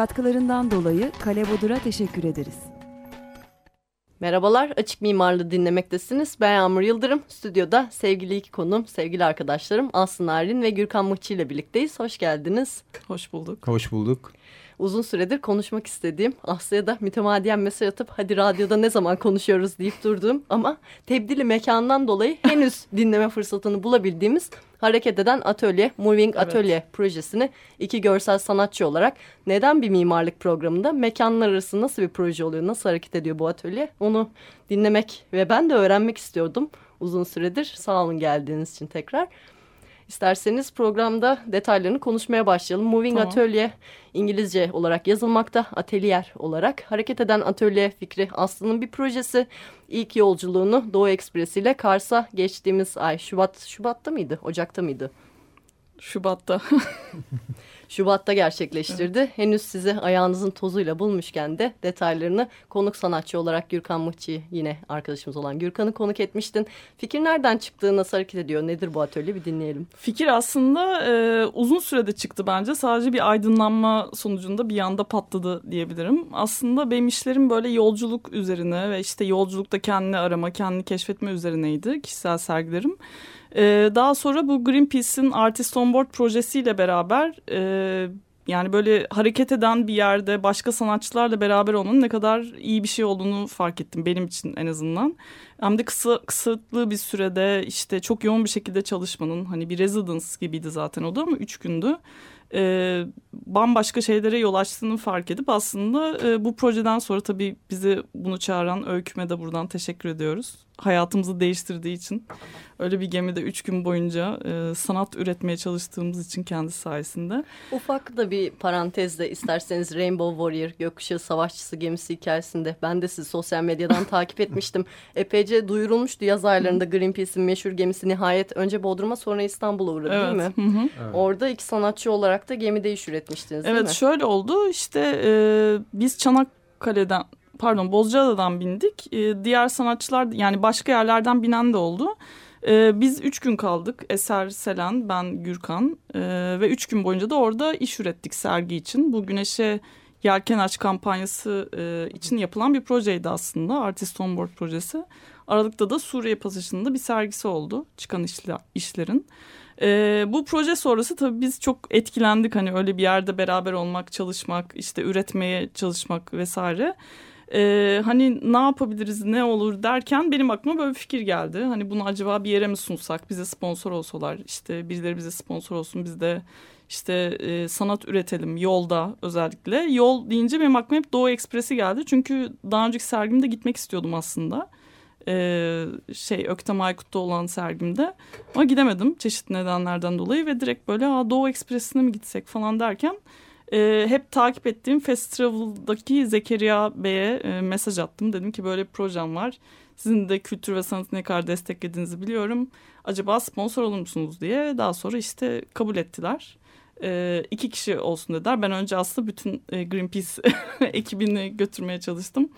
Katkılarından dolayı Kale Bodur'a teşekkür ederiz. Merhabalar, Açık Mimarlı dinlemektesiniz. Ben Yağmur Yıldırım. Stüdyoda sevgili iki konum, sevgili arkadaşlarım Aslı Narin ve Gürkan Mıhçı ile birlikteyiz. Hoş geldiniz. Hoş bulduk. Hoş bulduk uzun süredir konuşmak istediğim Aslı'ya da mütemadiyen mesaj atıp hadi radyoda ne zaman konuşuyoruz deyip durduğum ama tebdili mekandan dolayı henüz dinleme fırsatını bulabildiğimiz hareket eden atölye, Moving evet. Atölye projesini iki görsel sanatçı olarak neden bir mimarlık programında mekanlar arası nasıl bir proje oluyor, nasıl hareket ediyor bu atölye onu dinlemek ve ben de öğrenmek istiyordum uzun süredir. Sağ olun geldiğiniz için tekrar. İsterseniz programda detaylarını konuşmaya başlayalım. Moving tamam. Atölye İngilizce olarak yazılmakta, atelier olarak. Hareket eden atölye fikri Aslı'nın bir projesi. İlk yolculuğunu Doğu Ekspresi ile Kars'a geçtiğimiz ay Şubat, Şubat'ta mıydı, Ocak'ta mıydı? Şubat'ta. Şubat'ta gerçekleştirdi. Evet. Henüz sizi ayağınızın tozuyla bulmuşken de detaylarını konuk sanatçı olarak Gürkan Mıhçı yine arkadaşımız olan Gürkan'ı konuk etmiştin. Fikir nereden çıktı, nasıl hareket ediyor, nedir bu atölye bir dinleyelim. Fikir aslında e, uzun sürede çıktı bence. Sadece bir aydınlanma sonucunda bir anda patladı diyebilirim. Aslında benim işlerim böyle yolculuk üzerine ve işte yolculukta kendini arama, kendini keşfetme üzerineydi kişisel sergilerim. Ee, daha sonra bu Greenpeace'in Artist on Board projesiyle beraber e, yani böyle hareket eden bir yerde başka sanatçılarla beraber olmanın ne kadar iyi bir şey olduğunu fark ettim benim için en azından. Hem de kısa kısıtlı bir sürede işte çok yoğun bir şekilde çalışmanın hani bir residence gibiydi zaten o da ama üç gündü e, bambaşka şeylere yol açtığını fark edip aslında e, bu projeden sonra tabii bizi bunu çağıran Öyküm'e de buradan teşekkür ediyoruz. Hayatımızı değiştirdiği için öyle bir gemide üç gün boyunca e, sanat üretmeye çalıştığımız için kendisi sayesinde. Ufak da bir parantezde isterseniz Rainbow Warrior Gökkuşağı Savaşçısı gemisi hikayesinde ben de sizi sosyal medyadan takip etmiştim. Epeyce duyurulmuştu yaz aylarında Greenpeace'in meşhur gemisi nihayet önce Bodrum'a sonra İstanbul'a uğradı evet. değil mi? Hı hı. Evet. Orada iki sanatçı olarak da gemide iş üretmiştiniz değil evet, mi? Evet şöyle oldu işte e, biz Çanakkale'den pardon Bozcaada'dan bindik. E, diğer sanatçılar yani başka yerlerden binen de oldu. E, biz üç gün kaldık. Eser Selen, ben Gürkan e, ve üç gün boyunca da orada iş ürettik sergi için. Bu Güneşe Yelken Aç kampanyası e, için yapılan bir projeydi aslında. Artist On Board projesi. Aralıkta da Suriye pasajında bir sergisi oldu çıkan işler, işlerin. E, bu proje sonrası tabii biz çok etkilendik hani öyle bir yerde beraber olmak, çalışmak, işte üretmeye çalışmak vesaire. Ee, hani ne yapabiliriz, ne olur derken benim aklıma böyle bir fikir geldi. Hani bunu acaba bir yere mi sunsak, bize sponsor olsalar, işte birileri bize sponsor olsun, biz de işte e, sanat üretelim yolda özellikle. Yol deyince benim aklıma hep Doğu Ekspresi geldi. Çünkü daha önceki sergimde gitmek istiyordum aslında e, şey Öktem Aykut'ta olan sergimde. Ama gidemedim çeşitli nedenlerden dolayı ve direkt böyle Doğu Ekspresi'ne mi gitsek falan derken e, hep takip ettiğim Fast Travel'daki Zekeriya Bey'e e, mesaj attım. Dedim ki böyle bir projem var. Sizin de kültür ve sanatı ne kadar desteklediğinizi biliyorum. Acaba sponsor olur musunuz diye. Daha sonra işte kabul ettiler. E, iki kişi olsun dediler. Ben önce aslında bütün e, Greenpeace ekibini götürmeye çalıştım.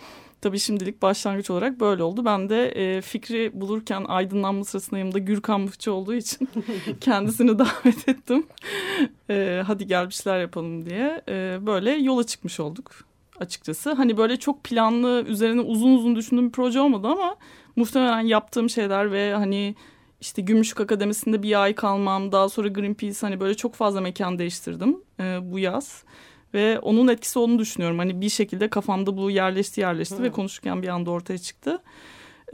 Tabii şimdilik başlangıç olarak böyle oldu. Ben de e, fikri bulurken aydınlanma sırasında yanımda Gürkan Mıhçı olduğu için kendisini davet ettim. E, hadi gel bir şeyler yapalım diye. E, böyle yola çıkmış olduk açıkçası. Hani böyle çok planlı, üzerine uzun uzun düşündüğüm bir proje olmadı ama muhtemelen yaptığım şeyler ve hani işte Gümüşlük Akademisi'nde bir ay kalmam, daha sonra Greenpeace hani böyle çok fazla mekan değiştirdim e, bu yaz. Ve onun etkisi olduğunu düşünüyorum. Hani bir şekilde kafamda bu yerleşti yerleşti Hı. ve konuşurken bir anda ortaya çıktı.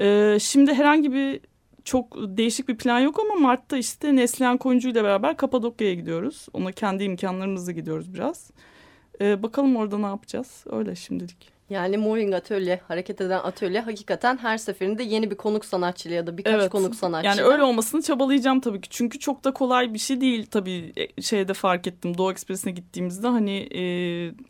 Ee, şimdi herhangi bir çok değişik bir plan yok ama Mart'ta işte Neslihan Koyuncu ile beraber Kapadokya'ya gidiyoruz. Ona kendi imkanlarımızla gidiyoruz biraz. Ee, bakalım orada ne yapacağız. Öyle şimdilik. Yani moving atölye, hareket eden atölye hakikaten her seferinde yeni bir konuk sanatçıyla ya da birkaç evet. konuk sanatçıyla. Yani öyle olmasını çabalayacağım tabii ki. Çünkü çok da kolay bir şey değil tabii e, şeyde fark ettim. Doğu Ekspresi'ne gittiğimizde hani e,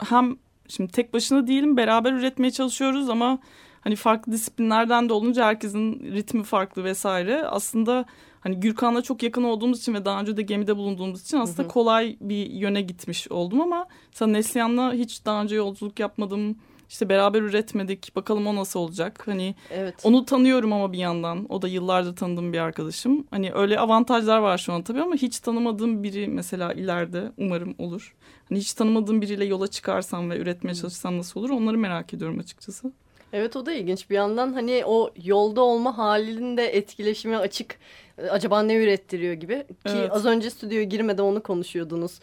hem şimdi tek başına değilim beraber üretmeye çalışıyoruz ama hani farklı disiplinlerden de olunca herkesin ritmi farklı vesaire. Aslında hani Gürkan'la çok yakın olduğumuz için ve daha önce de gemide bulunduğumuz için aslında Hı hı. kolay bir yöne gitmiş oldum ama mesela Neslihan'la hiç daha önce yolculuk yapmadım. İşte beraber üretmedik. Bakalım o nasıl olacak. Hani Evet. onu tanıyorum ama bir yandan. O da yıllardır tanıdığım bir arkadaşım. Hani öyle avantajlar var şu an tabii ama hiç tanımadığım biri mesela ileride umarım olur. Hani hiç tanımadığım biriyle yola çıkarsam ve üretmeye çalışsam nasıl olur onları merak ediyorum açıkçası. Evet o da ilginç bir yandan hani o yolda olma halinin de etkileşime açık e, acaba ne ürettiriyor gibi ki Evet. az önce stüdyoya girmeden onu konuşuyordunuz.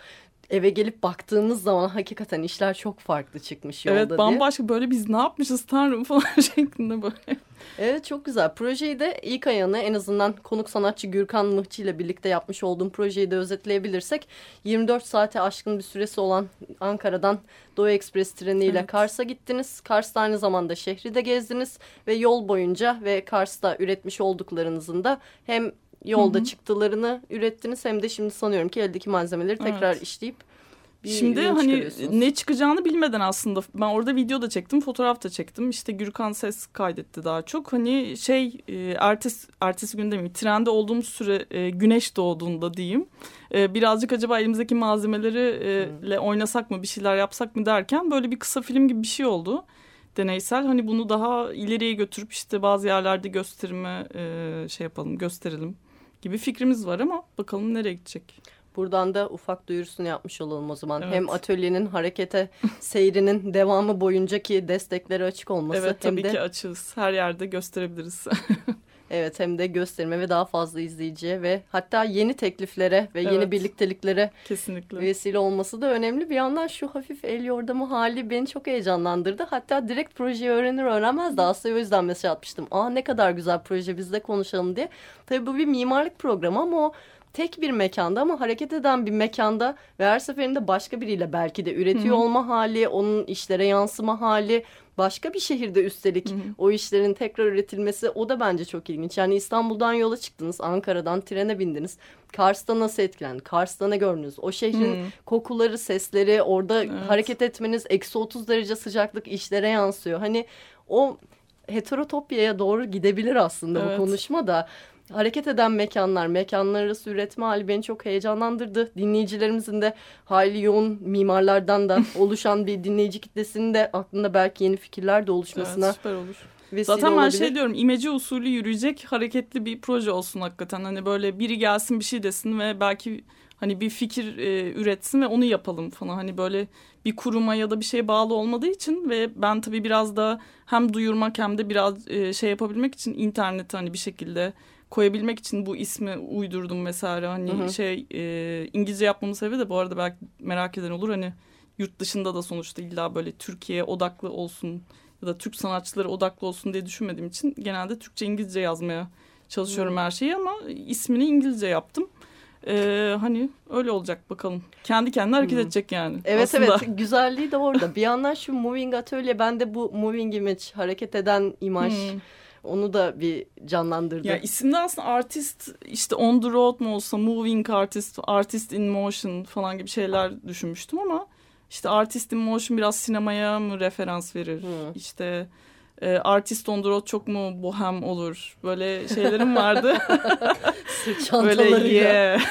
Eve gelip baktığınız zaman hakikaten işler çok farklı çıkmış yolda evet diye. bambaşka böyle biz ne yapmışız tanrım falan şeklinde böyle. Evet çok güzel. Projeyi de ilk ayağını en azından konuk sanatçı Gürkan Mıhçı ile birlikte yapmış olduğum projeyi de özetleyebilirsek 24 saate aşkın bir süresi olan Ankara'dan Doğu Ekspres treniyle Evet. Kars'a gittiniz. Kars'ta aynı zamanda şehri de gezdiniz ve yol boyunca ve Kars'ta üretmiş olduklarınızın da hem yolda Hı hı. çıktılarını ürettiniz hem de şimdi sanıyorum ki eldeki malzemeleri tekrar Evet. işleyip bir Şimdi hani ne çıkacağını bilmeden aslında ben orada video da çektim, fotoğraf da çektim. İşte Gürkan ses kaydetti daha çok. Hani şey e, ertesi ertesi gün demeyeyim, trende olduğumuz süre e, güneş doğduğunda diyeyim. E, birazcık acaba elimizdeki malzemeleri e, Hmm. oynasak mı, bir şeyler yapsak mı derken böyle bir kısa film gibi bir şey oldu. Deneysel hani bunu daha ileriye götürüp işte bazı yerlerde gösterime e, şey yapalım, gösterelim gibi fikrimiz var ama bakalım nereye gidecek. Buradan da ufak duyurusunu yapmış olalım o zaman. Evet. Hem atölyenin harekete seyrinin devamı boyuncaki destekleri açık olması Evet hem tabii de ki açığız. Her yerde gösterebiliriz. evet hem de gösterime ve daha fazla izleyiciye ve hatta yeni tekliflere ve yeni Evet. birlikteliklere Kesinlikle. vesile olması da önemli. Bir yandan şu hafif el yordamı hali beni çok heyecanlandırdı. Hatta direkt projeyi öğrenir öğrenmez de Asya'ya o yüzden mesaj atmıştım. Aa ne kadar güzel proje biz de konuşalım diye. Tabii bu bir mimarlık programı ama o tek bir mekanda ama hareket eden bir mekanda ve her seferinde başka biriyle belki de üretiyor Hı hı. olma hali, onun işlere yansıma hali, başka bir şehirde üstelik Hı hı. o işlerin tekrar üretilmesi o da bence çok ilginç. Yani İstanbul'dan yola çıktınız, Ankara'dan trene bindiniz. Kars'ta nasıl etkilendi? Kars'ta ne gördünüz? O şehrin Hı. kokuları, sesleri, orada Evet. hareket etmeniz, eksi 30 derece sıcaklık işlere yansıyor. Hani o heterotopyaya doğru gidebilir aslında Evet. bu konuşma da. Hareket eden mekanlar, mekanlar arası üretme hali beni çok heyecanlandırdı. Dinleyicilerimizin de hayli yoğun mimarlardan da oluşan bir dinleyici kitlesinin de aklında belki yeni fikirler de oluşmasına Evet, süper olur. vesile Zaten ben olabilir. şey diyorum imece usulü yürüyecek hareketli bir proje olsun hakikaten. Hani böyle biri gelsin bir şey desin ve belki hani bir fikir e, üretsin ve onu yapalım falan. Hani böyle bir kuruma ya da bir şeye bağlı olmadığı için ve ben tabii biraz da hem duyurmak hem de biraz e, şey yapabilmek için internete hani bir şekilde koyabilmek için bu ismi uydurdum vesaire. Hani Hı hı. şey e, İngilizce yapmamın sebebi de bu arada belki merak eden olur hani yurt dışında da sonuçta illa böyle Türkiye odaklı olsun ya da Türk sanatçıları odaklı olsun diye düşünmediğim için genelde Türkçe İngilizce yazmaya çalışıyorum Hmm. her şeyi ama ismini İngilizce yaptım. Ee, hani öyle olacak bakalım. Kendi kendine hareket Hmm. edecek yani. Evet Aslında. evet güzelliği de orada. Bir yandan şu moving atölye bende bu moving image hareket eden imaj Hmm. Onu da bir canlandırdı. Ya isimde aslında artist işte on the road mu olsa moving artist, artist in motion falan gibi şeyler düşünmüştüm ama işte artist in motion biraz sinemaya mı referans verir? Hı. İşte e, artist on the road çok mu bohem olur? Böyle şeylerim vardı. Böyle yeah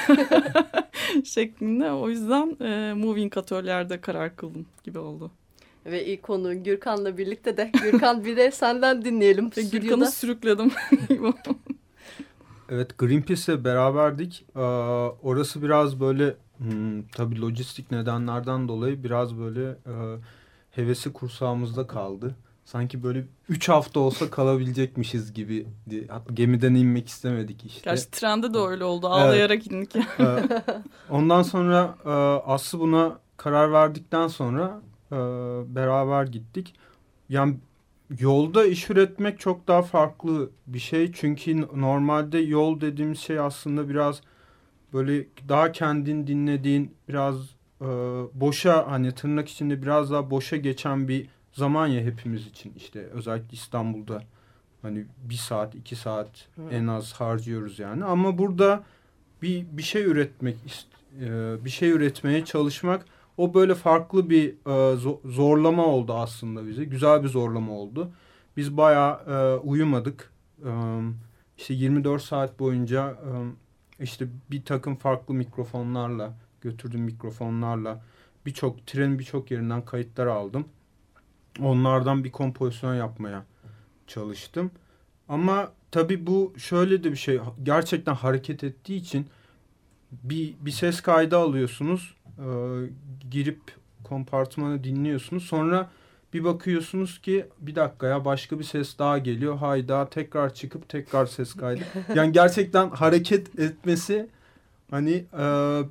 şeklinde. O yüzden e, moving atölyelerde karar kıldım gibi oldu. Ve ilk konu Gürkan'la birlikte de Gürkan bir de senden dinleyelim. Gürkan'ı sürükledim. Evet Greenpeace'le beraberdik. Ee, orası biraz böyle hmm, tabii lojistik nedenlerden dolayı biraz böyle e, hevesi kursağımızda kaldı. Sanki böyle 3 hafta olsa kalabilecekmişiz gibi. Hatta gemiden inmek istemedik işte. Gerçi trende de öyle oldu. Ağlayarak indik. Ee, Ondan sonra e, Aslı buna karar verdikten sonra e, beraber gittik. Yani yolda iş üretmek çok daha farklı bir şey. Çünkü normalde yol dediğimiz şey aslında biraz böyle daha kendin dinlediğin biraz e, boşa hani tırnak içinde biraz daha boşa geçen bir zaman ya hepimiz için. işte özellikle İstanbul'da hani bir saat iki saat en az harcıyoruz yani. Ama burada bir bir şey üretmek e, bir şey üretmeye çalışmak O böyle farklı bir e, zorlama oldu aslında bize. Güzel bir zorlama oldu. Biz bayağı e, uyumadık. E, işte 24 saat boyunca e, işte bir takım farklı mikrofonlarla götürdüm mikrofonlarla birçok trenin birçok yerinden kayıtlar aldım. Onlardan bir kompozisyon yapmaya çalıştım. Ama tabii bu şöyle de bir şey gerçekten hareket ettiği için bir, bir ses kaydı alıyorsunuz. E, girip kompartmanı dinliyorsunuz. Sonra bir bakıyorsunuz ki bir dakika ya başka bir ses daha geliyor. Hayda tekrar çıkıp tekrar ses kaydı. Yani gerçekten hareket etmesi hani e,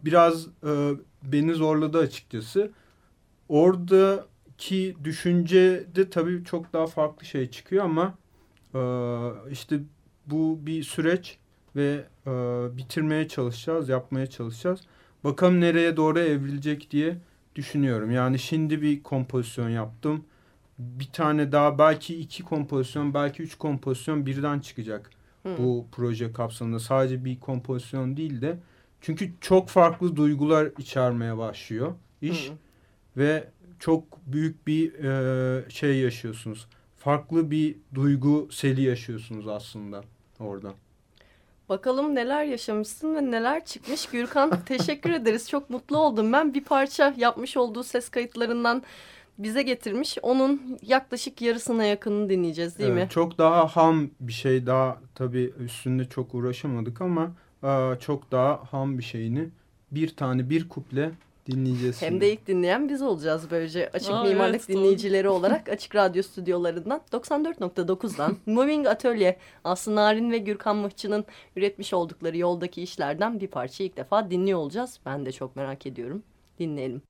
biraz e, beni zorladı açıkçası. Oradaki düşünce de tabii çok daha farklı şey çıkıyor ama e, işte bu bir süreç ve e, bitirmeye çalışacağız, yapmaya çalışacağız. Bakalım nereye doğru evrilecek diye düşünüyorum. Yani şimdi bir kompozisyon yaptım. Bir tane daha belki iki kompozisyon, belki üç kompozisyon birden çıkacak. Hı. Bu proje kapsamında sadece bir kompozisyon değil de çünkü çok farklı duygular içermeye başlıyor iş Hı. ve çok büyük bir e, şey yaşıyorsunuz. Farklı bir duygu seli yaşıyorsunuz aslında orada. Bakalım neler yaşamışsın ve neler çıkmış. Gürkan teşekkür ederiz. Çok mutlu oldum ben. Bir parça yapmış olduğu ses kayıtlarından bize getirmiş. Onun yaklaşık yarısına yakını dinleyeceğiz değil evet, mi? Çok daha ham bir şey daha tabii üstünde çok uğraşamadık ama çok daha ham bir şeyini bir tane bir kuple dinleyeceğiz. Hem de ilk dinleyen biz olacağız böylece açık Aa, mimarlık evet, dinleyicileri olarak Açık Radyo stüdyolarından 94.9'dan Moving Atölye Aslı Narin ve Gürkan Mıhçı'nın üretmiş oldukları yoldaki işlerden bir parça ilk defa dinliyor olacağız. Ben de çok merak ediyorum. Dinleyelim.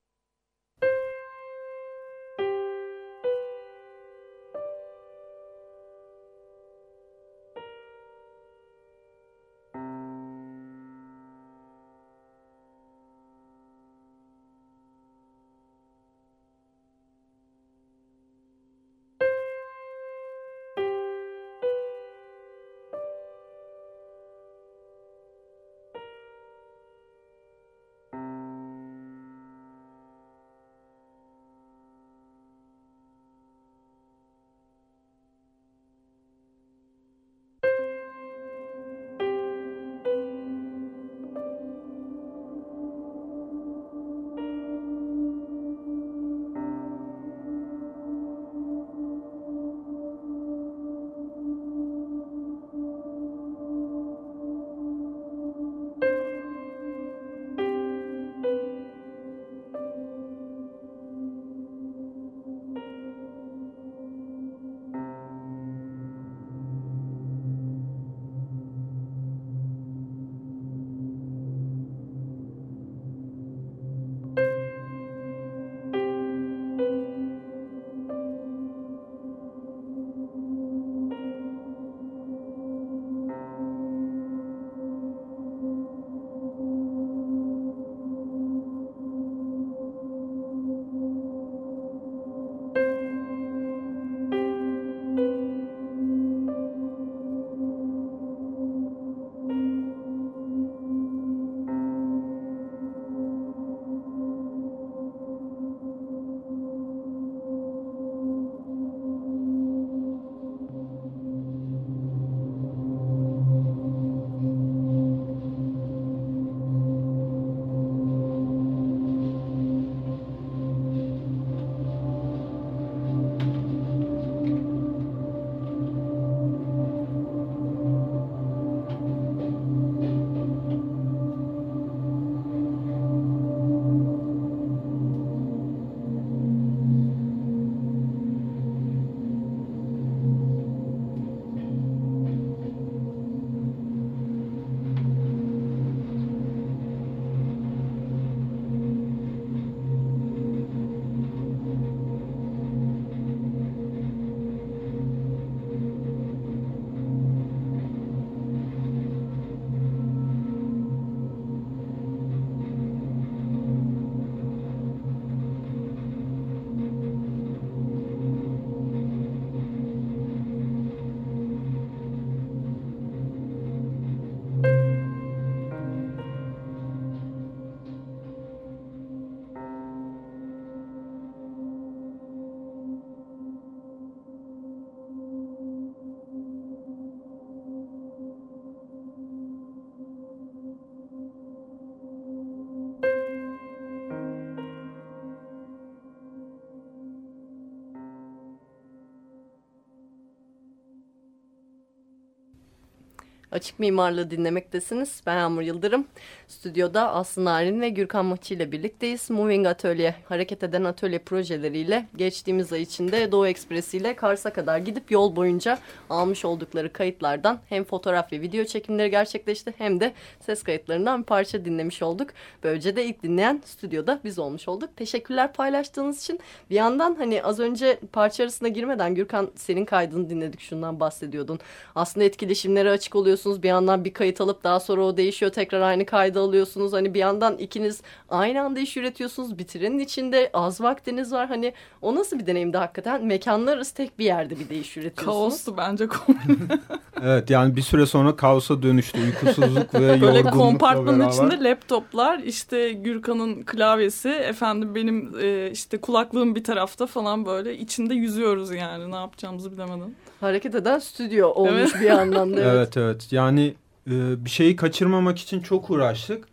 Açık Mimarlığı dinlemektesiniz. Ben Yağmur Yıldırım. Stüdyoda Aslı Narin ve Gürkan Maçı ile birlikteyiz. Moving Atölye, hareket eden atölye projeleriyle geçtiğimiz ay içinde Doğu Ekspresi ile Kars'a kadar gidip yol boyunca almış oldukları kayıtlardan hem fotoğraf ve video çekimleri gerçekleşti hem de ses kayıtlarından bir parça dinlemiş olduk. Böylece de ilk dinleyen stüdyoda biz olmuş olduk. Teşekkürler paylaştığınız için. Bir yandan hani az önce parça arasına girmeden Gürkan senin kaydını dinledik şundan bahsediyordun. Aslında etkileşimlere açık oluyorsunuz. Bir yandan bir kayıt alıp daha sonra o değişiyor. Tekrar aynı kaydı alıyorsunuz. Hani bir yandan ikiniz aynı anda iş üretiyorsunuz. Bitirenin içinde az vaktiniz var. Hani o nasıl bir deneyimdi hakikaten? Mekanlar arası tek bir yerde bir de iş üretiyorsunuz. Kaostu bence Evet yani bir süre sonra kaosa dönüştü. Uykusuzluk ve Böyle yorgunlukla kompartmanın beraber. içinde laptoplar, işte Gürkan'ın klavyesi, efendim benim e, işte kulaklığım bir tarafta falan böyle içinde yüzüyoruz yani ne yapacağımızı bilemeden. Hareket eden stüdyo olmuş Evet. bir yandan da. Evet. Evet evet yani e, bir şeyi kaçırmamak için çok uğraştık.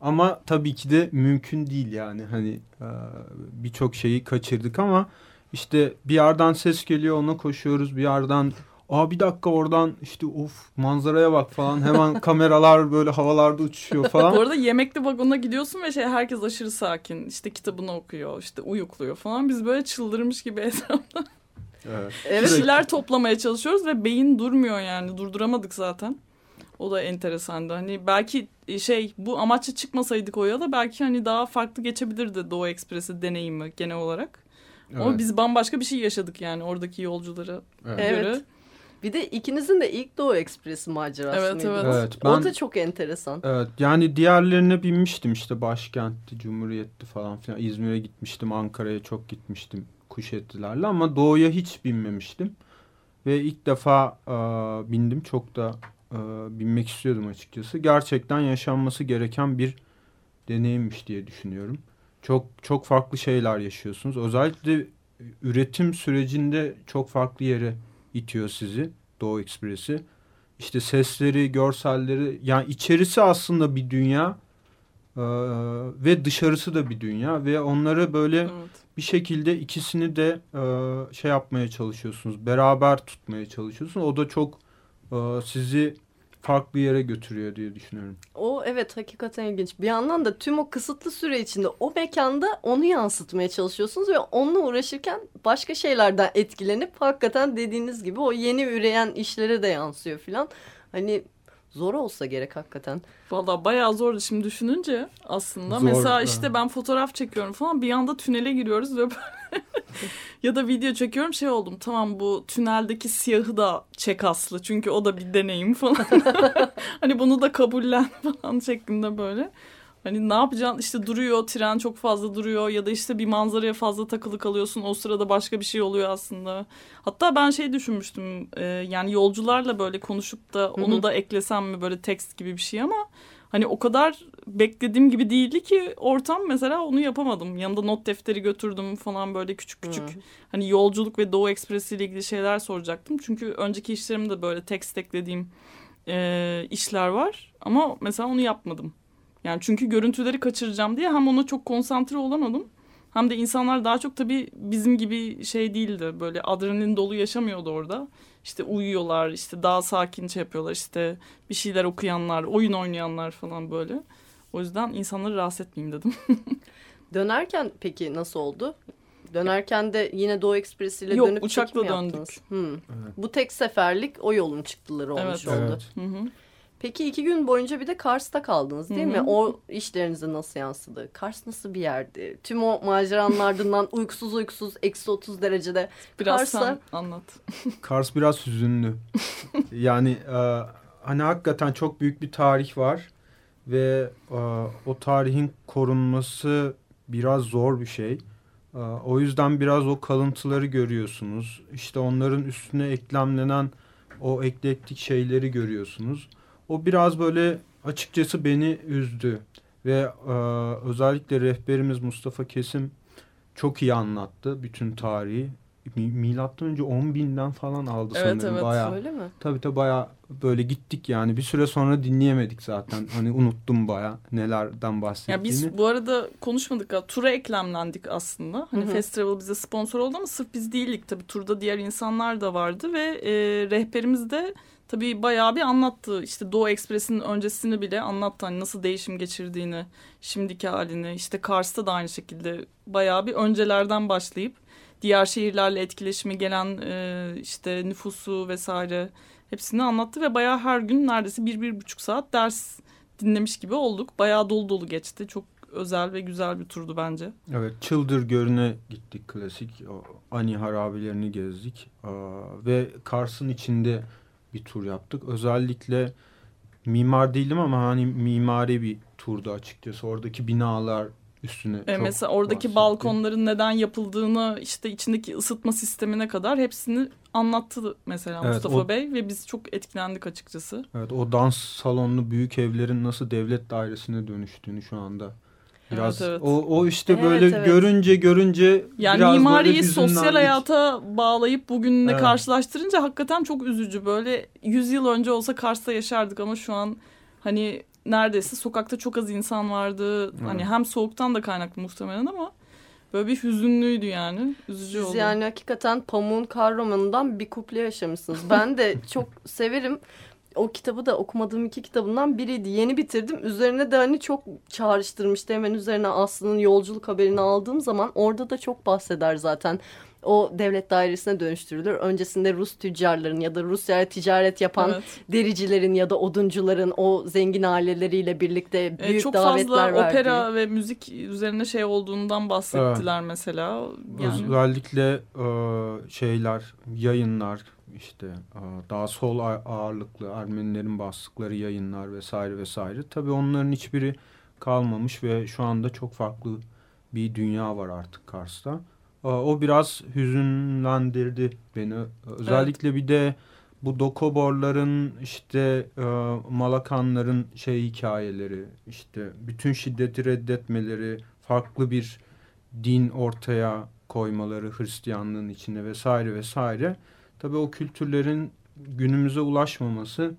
Ama tabii ki de mümkün değil yani hani e, birçok şeyi kaçırdık ama işte bir yerden ses geliyor ona koşuyoruz bir yerden aa bir dakika oradan işte of manzaraya bak falan hemen kameralar böyle havalarda uçuşuyor Bu falan. arada yemekli vagona gidiyorsun ve şey herkes aşırı sakin. işte kitabını okuyor, işte uyukluyor falan. Biz böyle çıldırmış gibi etrafta Evet. Evet. şeyler toplamaya çalışıyoruz ve beyin durmuyor yani. Durduramadık zaten. O da enteresandı. Hani belki şey bu amaçla çıkmasaydık o yola belki hani daha farklı geçebilirdi Doğu Ekspresi deneyimi genel olarak. Ama Evet. biz bambaşka bir şey yaşadık yani oradaki yolculara Evet. Evet. göre. Bir de ikinizin de ilk Doğu Ekspresi macerası Evet, mıydı? evet. Evet, O ben- da çok enteresan. Evet yani diğerlerine binmiştim işte başkentti, cumhuriyetti falan filan. İzmir'e gitmiştim, Ankara'ya çok gitmiştim Kuşetlilerle ama Doğu'ya hiç binmemiştim. Ve ilk defa e, bindim çok da e, binmek istiyordum açıkçası. Gerçekten yaşanması gereken bir deneyimmiş diye düşünüyorum. Çok çok farklı şeyler yaşıyorsunuz. Özellikle üretim sürecinde çok farklı yere itiyor sizi Doğu Ekspresi. İşte sesleri, görselleri yani içerisi aslında bir dünya e, ve dışarısı da bir dünya ve onları böyle Evet. Bir şekilde ikisini de e, şey yapmaya çalışıyorsunuz. Beraber tutmaya çalışıyorsunuz. O da çok e, sizi farklı yere götürüyor diye düşünüyorum. O evet hakikaten ilginç. Bir yandan da tüm o kısıtlı süre içinde o mekanda onu yansıtmaya çalışıyorsunuz ve onunla uğraşırken başka şeylerden etkilenip hakikaten dediğiniz gibi o yeni üreyen işlere de yansıyor filan. Hani zor olsa gerek hakikaten. Valla bayağı zordu şimdi düşününce aslında. Zor, Mesela işte ben fotoğraf çekiyorum falan bir anda tünele giriyoruz ve böyle ya da video çekiyorum şey oldum tamam bu tüneldeki siyahı da çek aslı çünkü o da bir deneyim falan. hani bunu da kabullen falan şeklinde böyle. Hani ne yapacaksın işte duruyor tren çok fazla duruyor ya da işte bir manzaraya fazla takılı kalıyorsun o sırada başka bir şey oluyor aslında. Hatta ben şey düşünmüştüm e, yani yolcularla böyle konuşup da onu hı. da eklesem mi böyle tekst gibi bir şey ama hani o kadar beklediğim gibi değildi ki ortam mesela onu yapamadım. Yanımda not defteri götürdüm falan böyle küçük küçük Hı. hani yolculuk ve Doğu Ekspresi ile ilgili şeyler soracaktım. Çünkü önceki işlerimde böyle tekst eklediğim e, işler var ama mesela onu yapmadım. Yani çünkü görüntüleri kaçıracağım diye hem ona çok konsantre olamadım. Hem de insanlar daha çok tabii bizim gibi şey değildi. Böyle adrenalin dolu yaşamıyordu orada. İşte uyuyorlar, işte daha sakin şey yapıyorlar. işte bir şeyler okuyanlar, oyun oynayanlar falan böyle. O yüzden insanları rahatsız etmeyeyim dedim. Dönerken peki nasıl oldu? Dönerken de yine Doğu Ekspresi ile Yok, dönüp uçakla döndük. Hmm. Evet. Bu tek seferlik o yolun çıktıları olmuş Evet. oldu. Evet. Hı hı. Peki iki gün boyunca bir de Kars'ta kaldınız değil Hı mi? hı. O işlerinize nasıl yansıdı? Kars nasıl bir yerdi? Tüm o maceranın ardından uykusuz uykusuz eksi 30 derecede Biraz Kars'a- sen anlat. Kars biraz hüzünlü. yani e, hani hakikaten çok büyük bir tarih var ve e, o tarihin korunması biraz zor bir şey. E, o yüzden biraz o kalıntıları görüyorsunuz. İşte onların üstüne eklemlenen o eklektik şeyleri görüyorsunuz. O biraz böyle açıkçası beni üzdü ve e, özellikle rehberimiz Mustafa Kesim çok iyi anlattı bütün tarihi. mi- milattan önce 10 binden falan aldı Evet, sanırım. evet. Bayağı, Öyle mi? tabii tabii bayağı böyle gittik yani. Bir süre sonra dinleyemedik zaten. Hani unuttum bayağı nelerden bahsettiğini. Ya biz bu arada konuşmadık ya tura eklemlendik aslında. Hani Hı hı. festival bize sponsor oldu ama sırf biz değildik tabii. Turda diğer insanlar da vardı ve e, rehberimiz de tabii bayağı bir anlattı. İşte Doğu Ekspresi'nin öncesini bile anlattı. Hani nasıl değişim geçirdiğini, şimdiki halini. İşte Kars'ta da aynı şekilde bayağı bir öncelerden başlayıp diğer şehirlerle etkileşimi gelen e, işte nüfusu vesaire hepsini anlattı ve bayağı her gün neredeyse bir, bir buçuk saat ders dinlemiş gibi olduk. Bayağı dolu dolu geçti. Çok özel ve güzel bir turdu bence. Evet, Çıldır Gölü'ne gittik klasik. Ani harabelerini gezdik. Ve Kars'ın içinde bir tur yaptık. Özellikle mimar değilim ama hani mimari bir turdu açıkçası. Oradaki binalar üstüne E, mesela oradaki bahsettim. balkonların neden yapıldığını işte içindeki ısıtma sistemine kadar hepsini anlattı mesela Evet, Mustafa o- Bey ve biz çok etkilendik açıkçası. Evet, o dans salonlu büyük evlerin nasıl devlet dairesine dönüştüğünü şu anda. Biraz Evet, evet. o o işte Evet, böyle evet. görünce görünce Yani biraz mimariyi böyle sosyal hayata bağlayıp bugünle Evet. karşılaştırınca hakikaten çok üzücü. Böyle 100 yıl önce olsa Kars'ta yaşardık ama şu an hani neredeyse sokakta çok az insan vardı. Hani hem soğuktan da kaynaklı muhtemelen ama böyle bir hüzünlüydü yani. Üzücü Siz oldu. yani hakikaten Pamuk'un Kar romanından bir kuple yaşamışsınız. Ben de çok severim. O kitabı da okumadığım iki kitabından biriydi. Yeni bitirdim. Üzerine de hani çok çağrıştırmıştı. Hemen üzerine Aslı'nın yolculuk haberini aldığım zaman orada da çok bahseder zaten. O devlet dairesine dönüştürülür. Öncesinde Rus tüccarların ya da Rusya'ya ticaret yapan Evet. dericilerin ya da oduncuların o zengin aileleriyle birlikte E, büyük çok davetler fazla verdiği. opera ve müzik üzerine şey olduğundan bahsettiler mesela. Yani Özellikle e, şeyler, yayınlar işte e, daha sol ağırlıklı Ermenilerin bastıkları yayınlar vesaire vesaire. Tabii onların hiçbiri kalmamış ve şu anda çok farklı bir dünya var artık Kars'ta. E, o biraz hüzünlendirdi beni. Özellikle bir de bu Dokoborların işte e, Malakanların şey hikayeleri işte bütün şiddeti reddetmeleri farklı bir din ortaya koymaları Hristiyanlığın içine vesaire vesaire. Tabii o kültürlerin günümüze ulaşmaması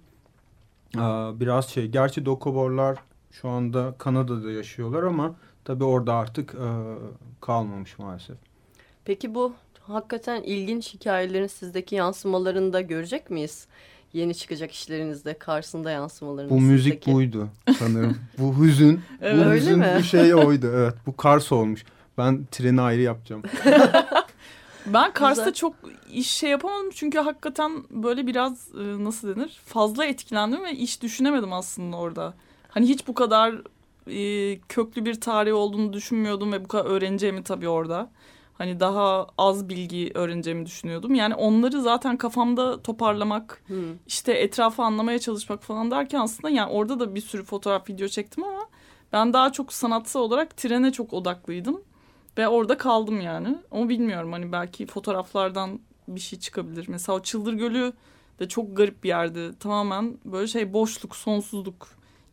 aa, biraz şey. Gerçi Dokoborlar şu anda Kanada'da yaşıyorlar ama tabii orada artık e, kalmamış maalesef. Peki bu hakikaten ilginç hikayelerin sizdeki yansımalarını da görecek miyiz? Yeni çıkacak işlerinizde karşısında yansımalarını Bu müzik sizdeki. buydu sanırım. bu hüzün, Evet. bu Öyle hüzün mi? bu şey oydu. Evet, bu Kars olmuş. Ben treni ayrı yapacağım. Ben Kars'ta Güzel. çok iş şey yapamadım çünkü hakikaten böyle biraz e, nasıl denir fazla etkilendim ve iş düşünemedim aslında orada. Hani hiç bu kadar e, köklü bir tarih olduğunu düşünmüyordum ve bu kadar öğreneceğimi tabii orada. Hani daha az bilgi öğreneceğimi düşünüyordum. Yani onları zaten kafamda toparlamak, Hı. işte etrafı anlamaya çalışmak falan derken aslında yani orada da bir sürü fotoğraf video çektim ama ben daha çok sanatsal olarak trene çok odaklıydım. Ve orada kaldım yani. Ama bilmiyorum hani belki fotoğraflardan bir şey çıkabilir. Mesela o Çıldır Gölü de çok garip bir yerdi. Tamamen böyle şey boşluk, sonsuzluk.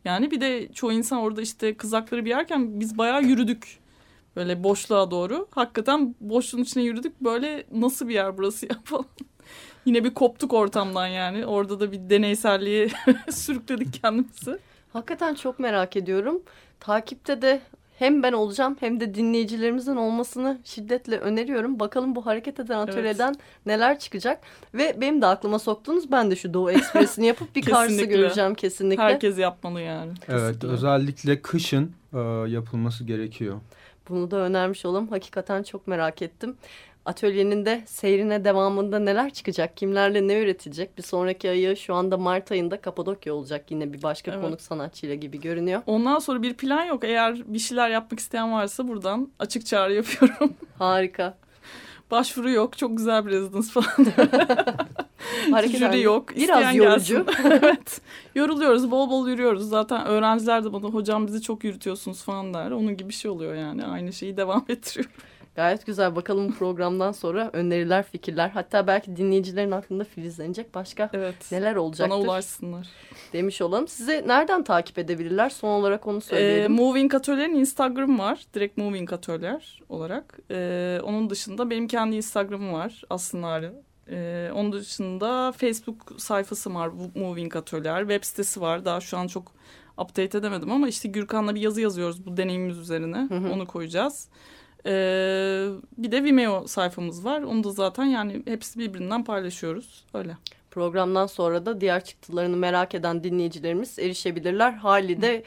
Yani bir de çoğu insan orada işte kızakları bir yerken biz bayağı yürüdük. Böyle boşluğa doğru. Hakikaten boşluğun içine yürüdük. Böyle nasıl bir yer burası ya falan. Yine bir koptuk ortamdan yani. Orada da bir deneyselliğe sürükledik kendimizi. Hakikaten çok merak ediyorum. Takipte de hem ben olacağım hem de dinleyicilerimizin olmasını şiddetle öneriyorum. Bakalım bu hareket eden atölyeden neler çıkacak. Ve benim de aklıma soktuğunuz ben de şu Doğu Ekspresi'ni yapıp bir Kars'ı göreceğim kesinlikle. Herkes yapmalı yani. Evet, Kesinlikle. özellikle kışın e, yapılması gerekiyor. Bunu da önermiş olalım. Hakikaten çok merak ettim. Atölyenin de seyrine devamında neler çıkacak? Kimlerle ne üretilecek? Bir sonraki ayı şu anda Mart ayında Kapadokya olacak yine bir başka Evet. konuk sanatçıyla gibi görünüyor. Ondan sonra bir plan yok. Eğer bir şeyler yapmak isteyen varsa buradan açık çağrı yapıyorum. Harika. Başvuru yok. Çok güzel bir residence falan. Hareket Jüri yok. Biraz yorucu. evet. Yoruluyoruz. Bol bol yürüyoruz. Zaten öğrenciler de bana hocam bizi çok yürütüyorsunuz falan der. Onun gibi bir şey oluyor yani. Aynı şeyi devam ettiriyor. Gayet güzel. Bakalım programdan sonra öneriler, fikirler hatta belki dinleyicilerin aklında filizlenecek başka Evet. neler olacaktır Bana ulaşsınlar. demiş olalım. Sizi nereden takip edebilirler? Son olarak onu Ee, söyleyelim. Moving Atölye'nin Instagram var. Direkt Moving Atölyer olarak. Ee, onun dışında benim kendi Instagram'ım var. Aslı Nari. Ee, onun dışında Facebook sayfası var. Moving Atölyer. Web sitesi var. Daha şu an çok update edemedim ama işte Gürkan'la bir yazı yazıyoruz bu deneyimimiz üzerine. Hı hı. Onu koyacağız. Ee, bir de Vimeo sayfamız var. Onu da zaten yani hepsi birbirinden paylaşıyoruz. Öyle. Programdan sonra da diğer çıktılarını merak eden dinleyicilerimiz erişebilirler. Hali de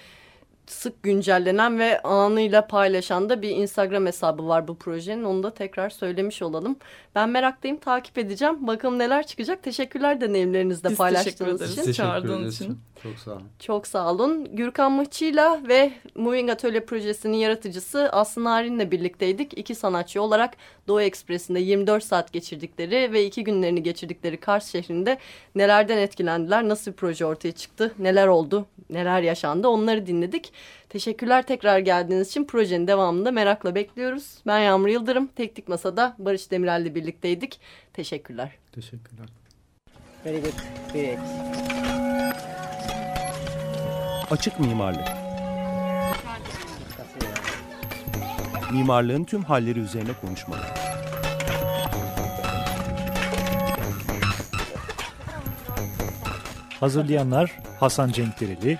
sık güncellenen ve anıyla paylaşan da bir Instagram hesabı var bu projenin. Onu da tekrar söylemiş olalım. Ben meraklıyım, takip edeceğim. Bakalım neler çıkacak. Teşekkürler deneyimlerinizde Biz paylaştığınız teşekkür için. ederiz. Teşekkür çağırdığın ederiz. için. Çok sağ olun. Çok sağ olun. Gürkan Mıhçı'yla ve Moving Atölye projesinin yaratıcısı Aslı Narin'le birlikteydik. İki sanatçı olarak Doğu Ekspresi'nde 24 saat geçirdikleri ve iki günlerini geçirdikleri Kars şehrinde nelerden etkilendiler, nasıl bir proje ortaya çıktı, neler oldu, neler yaşandı onları dinledik. Teşekkürler tekrar geldiğiniz için projenin devamında merakla bekliyoruz. Ben Yağmur Yıldırım, Teknik Masa'da Barış Demirel'le birlikteydik. Teşekkürler. Teşekkürler. Very good. Great. Açık mimarlık. Mimarlığın tüm halleri üzerine konuşmalar. Hazırlayanlar Hasan Cenkdereli,